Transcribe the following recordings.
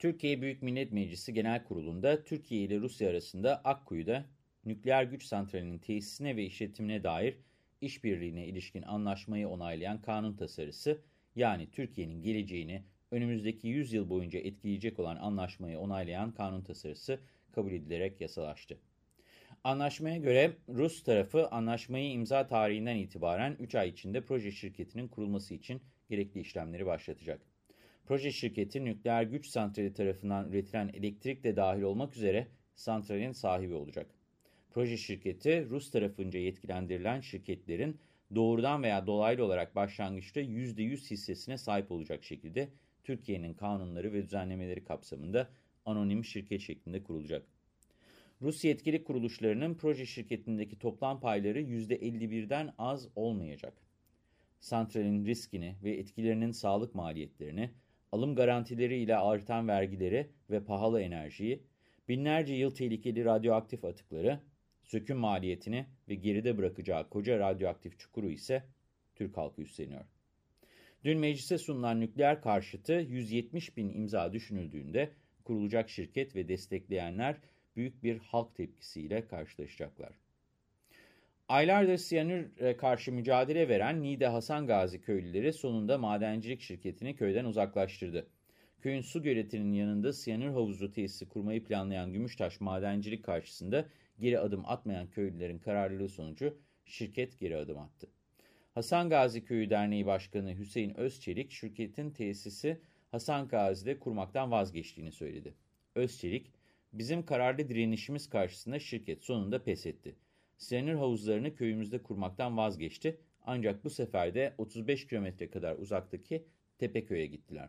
Türkiye Büyük Millet Meclisi Genel Kurulu'nda Türkiye ile Rusya arasında Akkuyu'da nükleer güç santralinin tesisine ve işletimine dair işbirliğine ilişkin anlaşmayı onaylayan kanun tasarısı, yani Türkiye'nin geleceğini önümüzdeki 100 yıl boyunca etkileyecek olan anlaşmayı onaylayan kanun tasarısı kabul edilerek yasalaştı. Anlaşmaya göre Rus tarafı anlaşmayı imza tarihinden itibaren 3 ay içinde proje şirketinin kurulması için gerekli işlemleri başlatacak. Proje şirketi nükleer güç santrali tarafından üretilen elektrik de dahil olmak üzere santralin sahibi olacak. Proje şirketi Rus tarafınca yetkilendirilen şirketlerin doğrudan veya dolaylı olarak başlangıçta %100 hissesine sahip olacak şekilde Türkiye'nin kanunları ve düzenlemeleri kapsamında anonim şirket şeklinde kurulacak. Rus yetkili kuruluşlarının proje şirketindeki toplam payları %51'den az olmayacak. Santralin riskini ve etkilerinin sağlık maliyetlerini, alım garantileri ile artan vergileri ve pahalı enerjiyi, binlerce yıl tehlikeli radyoaktif atıkları, söküm maliyetini ve geride bırakacağı koca radyoaktif çukuru ise Türk halkı üstleniyor. Dün meclise sunulan nükleer karşıtı 170 bin imza düşünüldüğünde kurulacak şirket ve destekleyenler büyük bir halk tepkisiyle karşılaşacaklar. Aylardır siyanür karşı mücadele veren Nide Hasan Gazi köylüleri sonunda madencilik şirketini köyden uzaklaştırdı. Köyün su göletinin yanında siyanür havuzu tesisi kurmayı planlayan Gümüştaş madencilik karşısında geri adım atmayan köylülerin kararlılığı sonucu şirket geri adım attı. Hasan Gazi Köyü Derneği Başkanı Hüseyin Özçelik, şirketin tesisi Hasan Gazi'de kurmaktan vazgeçtiğini söyledi. Özçelik, bizim kararlı direnişimiz karşısında şirket sonunda pes etti. Siyanür havuzlarını köyümüzde kurmaktan vazgeçti ancak bu sefer de 35 kilometre kadar uzaktaki Tepeköy'e gittiler.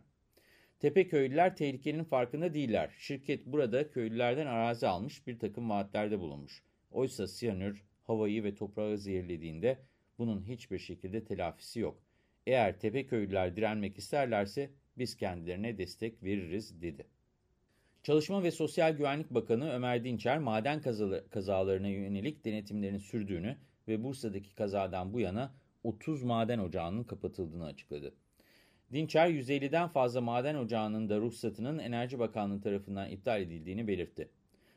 Tepeköylüler tehlikenin farkında değiller. Şirket burada köylülerden arazi almış bir takım vaatlerde bulunmuş. Oysa siyanür havayı ve toprağı zehirlediğinde bunun hiçbir şekilde telafisi yok. Eğer Tepeköylüler direnmek isterlerse biz kendilerine destek veririz dedi. Çalışma ve Sosyal Güvenlik Bakanı Ömer Dinçer, maden kazalarına yönelik denetimlerin sürdüğünü ve Bursa'daki kazadan bu yana 30 maden ocağının kapatıldığını açıkladı. Dinçer, 150'den fazla maden ocağının da ruhsatının Enerji Bakanlığı tarafından iptal edildiğini belirtti.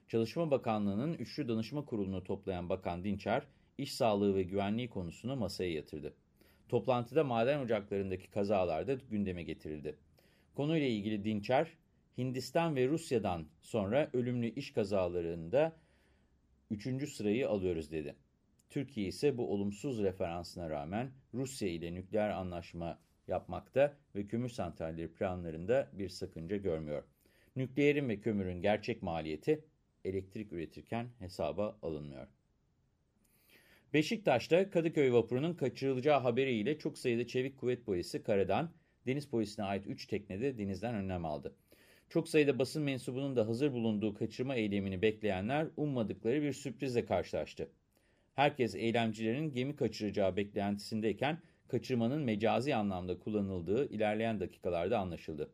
Çalışma Bakanlığı'nın üçlü danışma kurulunu toplayan Bakan Dinçer, iş sağlığı ve güvenliği konusunu masaya yatırdı. Toplantıda maden ocaklarındaki kazalar da gündeme getirildi. Konuyla ilgili Dinçer, Hindistan ve Rusya'dan sonra ölümlü iş kazalarında 3. sırayı alıyoruz dedi. Türkiye ise bu olumsuz referansına rağmen Rusya ile nükleer anlaşma yapmakta ve kömür santralleri planlarında bir sakınca görmüyor. Nükleerin ve kömürün gerçek maliyeti elektrik üretirken hesaba alınmıyor. Beşiktaş'ta Kadıköy vapurunun kaçırılacağı haberiyle çok sayıda çevik kuvvet polisi karadan, deniz polisine ait 3 teknede denizden önlem aldı. Çok sayıda basın mensubunun da hazır bulunduğu kaçırma eylemini bekleyenler ummadıkları bir sürprizle karşılaştı. Herkes eylemcilerin gemi kaçıracağı beklentisindeyken kaçırmanın mecazi anlamda kullanıldığı ilerleyen dakikalarda anlaşıldı.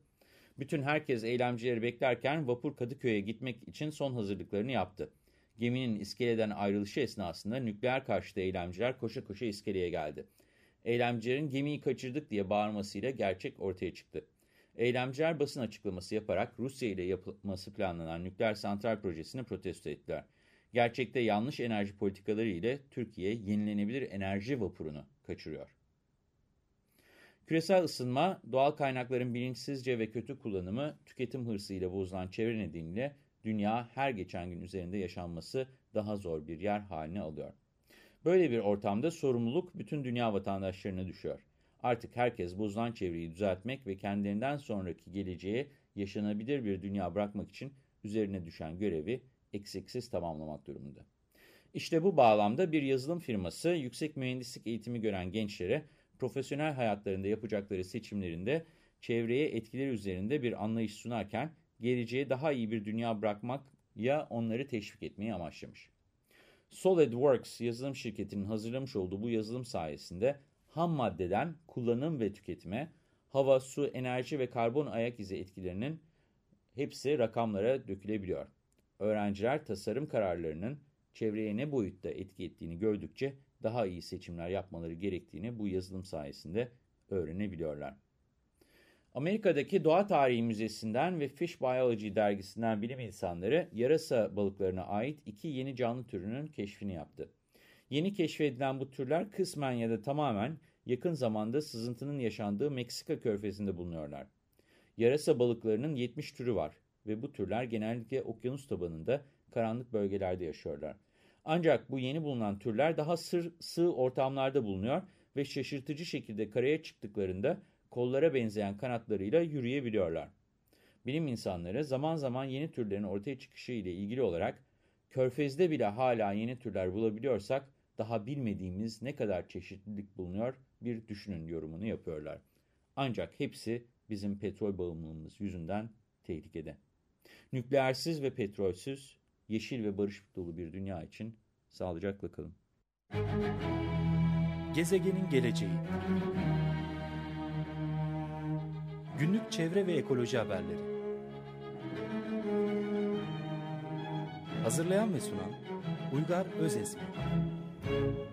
Bütün herkes eylemcileri beklerken vapur Kadıköy'e gitmek için son hazırlıklarını yaptı. Geminin iskeleden ayrılışı esnasında nükleer karşıtı eylemciler koşa koşa iskeleye geldi. Eylemcilerin gemiyi kaçırdık diye bağırmasıyla gerçek ortaya çıktı. Eylemciler basın açıklaması yaparak Rusya ile yapılması planlanan nükleer santral projesini protesto ettiler. Gerçekte yanlış enerji politikaları ile Türkiye yenilenebilir enerji vapurunu kaçırıyor. Küresel ısınma, doğal kaynakların bilinçsizce ve kötü kullanımı, tüketim hırsıyla bozulan çevre nedeniyle dünya her geçen gün üzerinde yaşanması daha zor bir yer haline alıyor. Böyle bir ortamda sorumluluk bütün dünya vatandaşlarına düşüyor. Artık herkes bozulan çevreyi düzeltmek ve kendilerinden sonraki geleceğe yaşanabilir bir dünya bırakmak için üzerine düşen görevi eksiksiz tamamlamak durumunda. İşte bu bağlamda bir yazılım firması yüksek mühendislik eğitimi gören gençlere profesyonel hayatlarında yapacakları seçimlerinde çevreye etkileri üzerinde bir anlayış sunarken geleceğe daha iyi bir dünya bırakmak ya onları teşvik etmeyi amaçlamış. SolidWorks yazılım şirketinin hazırlamış olduğu bu yazılım sayesinde ham maddeden kullanım ve tüketime, hava, su, enerji ve karbon ayak izi etkilerinin hepsi rakamlara dökülebiliyor. Öğrenciler tasarım kararlarının çevreye ne boyutta etki ettiğini gördükçe daha iyi seçimler yapmaları gerektiğini bu yazılım sayesinde öğrenebiliyorlar. Amerika'daki Doğa Tarihi Müzesi'nden ve Fish Biology dergisinden bilim insanları yarasa balıklarına ait iki yeni canlı türünün keşfini yaptı. Yeni keşfedilen bu türler kısmen ya da tamamen yakın zamanda sızıntının yaşandığı Meksika körfezinde bulunuyorlar. Yarasa balıklarının 70 türü var ve bu türler genellikle okyanus tabanında karanlık bölgelerde yaşıyorlar. Ancak bu yeni bulunan türler daha sır, sığ ortamlarda bulunuyor ve şaşırtıcı şekilde karaya çıktıklarında kollara benzeyen kanatlarıyla yürüyebiliyorlar. Bilim insanları zaman zaman yeni türlerin ortaya çıkışı ile ilgili olarak körfezde bile hala yeni türler bulabiliyorsak daha bilmediğimiz ne kadar çeşitlilik bulunuyor bir düşünün yorumunu yapıyorlar. Ancak hepsi bizim petrol bağımlılığımız yüzünden tehlikede. Nükleersiz ve petrolsüz, yeşil ve barış dolu bir dünya için sağlıcakla kalın. Gezegenin geleceği Günlük çevre ve ekoloji haberleri Hazırlayan ve sunan Uygar Özesmi Thank you.